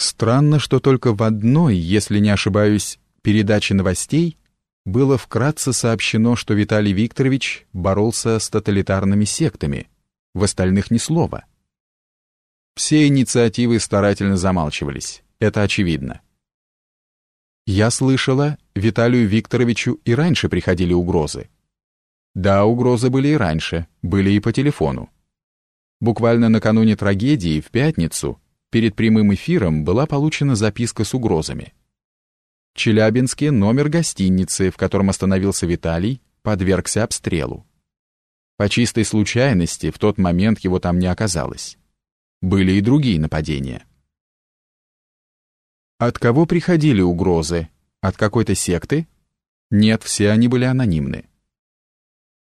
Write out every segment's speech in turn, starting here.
Странно, что только в одной, если не ошибаюсь, передаче новостей было вкратце сообщено, что Виталий Викторович боролся с тоталитарными сектами, в остальных ни слова. Все инициативы старательно замалчивались, это очевидно. Я слышала, Виталию Викторовичу и раньше приходили угрозы. Да, угрозы были и раньше, были и по телефону. Буквально накануне трагедии, в пятницу, перед прямым эфиром была получена записка с угрозами. В Челябинске номер гостиницы, в котором остановился Виталий, подвергся обстрелу. По чистой случайности в тот момент его там не оказалось. Были и другие нападения. От кого приходили угрозы? От какой-то секты? Нет, все они были анонимны.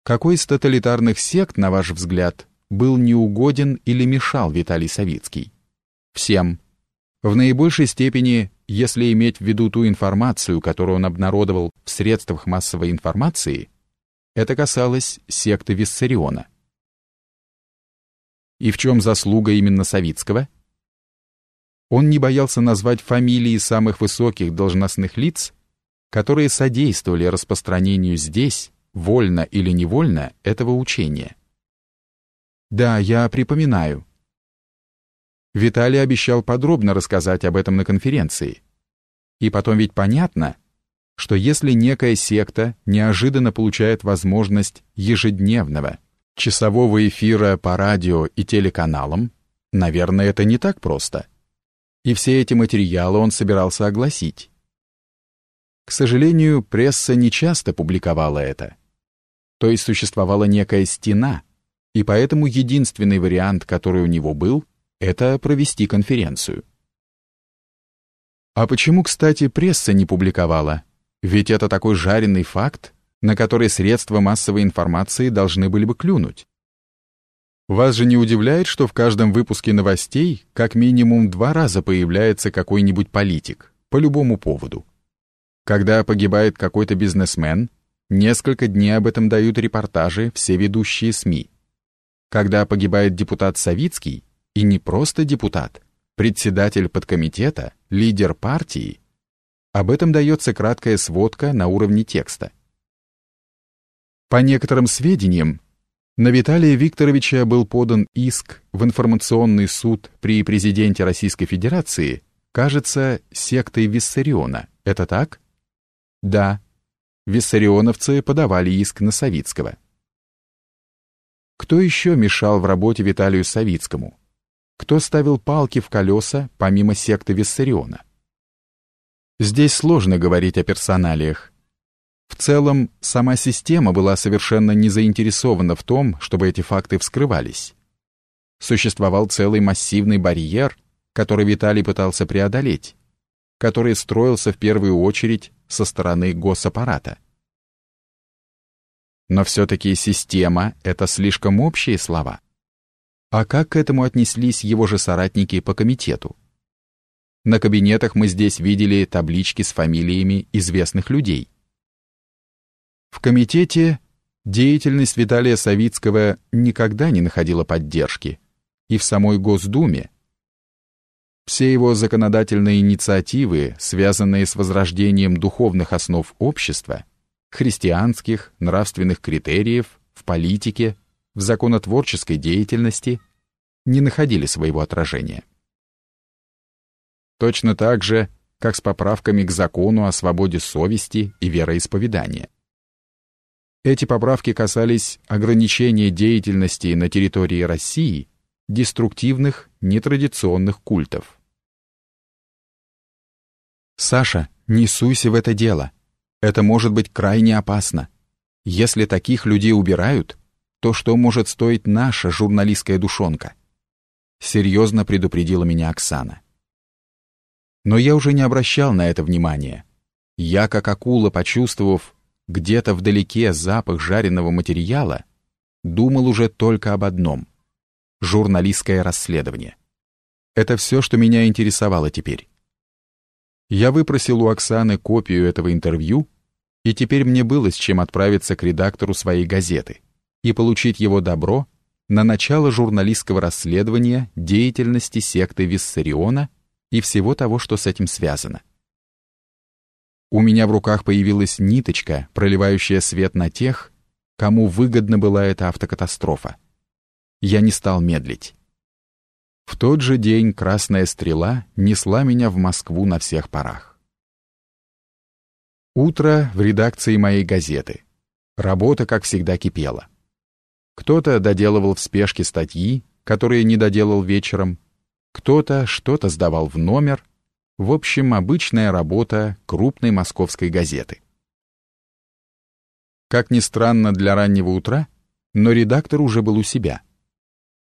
Какой из тоталитарных сект, на ваш взгляд, был неугоден или мешал Виталий Савицкий? Всем. В наибольшей степени, если иметь в виду ту информацию, которую он обнародовал в средствах массовой информации, это касалось секты Виссариона. И в чем заслуга именно Савицкого? Он не боялся назвать фамилии самых высоких должностных лиц, которые содействовали распространению здесь, вольно или невольно, этого учения. Да, я припоминаю. Виталий обещал подробно рассказать об этом на конференции. И потом ведь понятно, что если некая секта неожиданно получает возможность ежедневного, часового эфира по радио и телеканалам, наверное, это не так просто. И все эти материалы он собирался огласить. К сожалению, пресса не часто публиковала это. То есть существовала некая стена, и поэтому единственный вариант, который у него был, это провести конференцию. А почему, кстати, пресса не публиковала? Ведь это такой жареный факт, на который средства массовой информации должны были бы клюнуть. Вас же не удивляет, что в каждом выпуске новостей как минимум два раза появляется какой-нибудь политик, по любому поводу. Когда погибает какой-то бизнесмен, несколько дней об этом дают репортажи все ведущие СМИ. Когда погибает депутат Савицкий, и не просто депутат, председатель подкомитета, лидер партии. Об этом дается краткая сводка на уровне текста. По некоторым сведениям, на Виталия Викторовича был подан иск в информационный суд при президенте Российской Федерации, кажется, сектой Виссариона. Это так? Да. Виссарионовцы подавали иск на Савицкого. Кто еще мешал в работе Виталию Савицкому? Кто ставил палки в колеса, помимо секты Виссариона. Здесь сложно говорить о персоналиях. В целом, сама система была совершенно не заинтересована в том, чтобы эти факты вскрывались. Существовал целый массивный барьер, который Виталий пытался преодолеть, который строился в первую очередь со стороны госаппарата. Но все-таки система — это слишком общие слова. А как к этому отнеслись его же соратники по комитету? На кабинетах мы здесь видели таблички с фамилиями известных людей. В комитете деятельность Виталия Савицкого никогда не находила поддержки, и в самой Госдуме. Все его законодательные инициативы, связанные с возрождением духовных основ общества, христианских, нравственных критериев, в политике, в законотворческой деятельности не находили своего отражения. Точно так же, как с поправками к закону о свободе совести и вероисповедания. Эти поправки касались ограничения деятельности на территории России деструктивных, нетрадиционных культов. «Саша, не суйся в это дело. Это может быть крайне опасно. Если таких людей убирают, то что может стоить наша журналистская душонка? Серьезно предупредила меня Оксана. Но я уже не обращал на это внимания. Я, как акула, почувствовав где-то вдалеке запах жареного материала, думал уже только об одном — журналистское расследование. Это все, что меня интересовало теперь. Я выпросил у Оксаны копию этого интервью, и теперь мне было с чем отправиться к редактору своей газеты — и получить его добро на начало журналистского расследования деятельности секты Виссариона и всего того, что с этим связано. У меня в руках появилась ниточка, проливающая свет на тех, кому выгодна была эта автокатастрофа. Я не стал медлить. В тот же день «Красная стрела» несла меня в Москву на всех парах. Утро в редакции моей газеты. Работа, как всегда, кипела. Кто-то доделывал в спешке статьи, которые не доделал вечером, кто-то что-то сдавал в номер. В общем, обычная работа крупной московской газеты. Как ни странно для раннего утра, но редактор уже был у себя,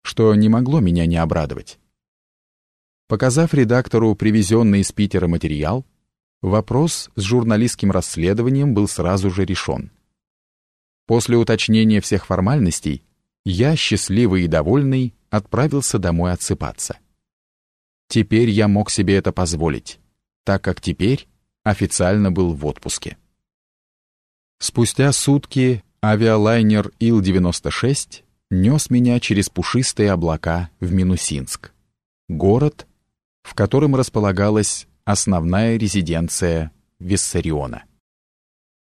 что не могло меня не обрадовать. Показав редактору привезенный из Питера материал, вопрос с журналистским расследованием был сразу же решен. После уточнения всех формальностей я, счастливый и довольный, отправился домой отсыпаться. Теперь я мог себе это позволить, так как теперь официально был в отпуске. Спустя сутки авиалайнер Ил-96 нес меня через пушистые облака в Минусинск, город, в котором располагалась основная резиденция Виссариона.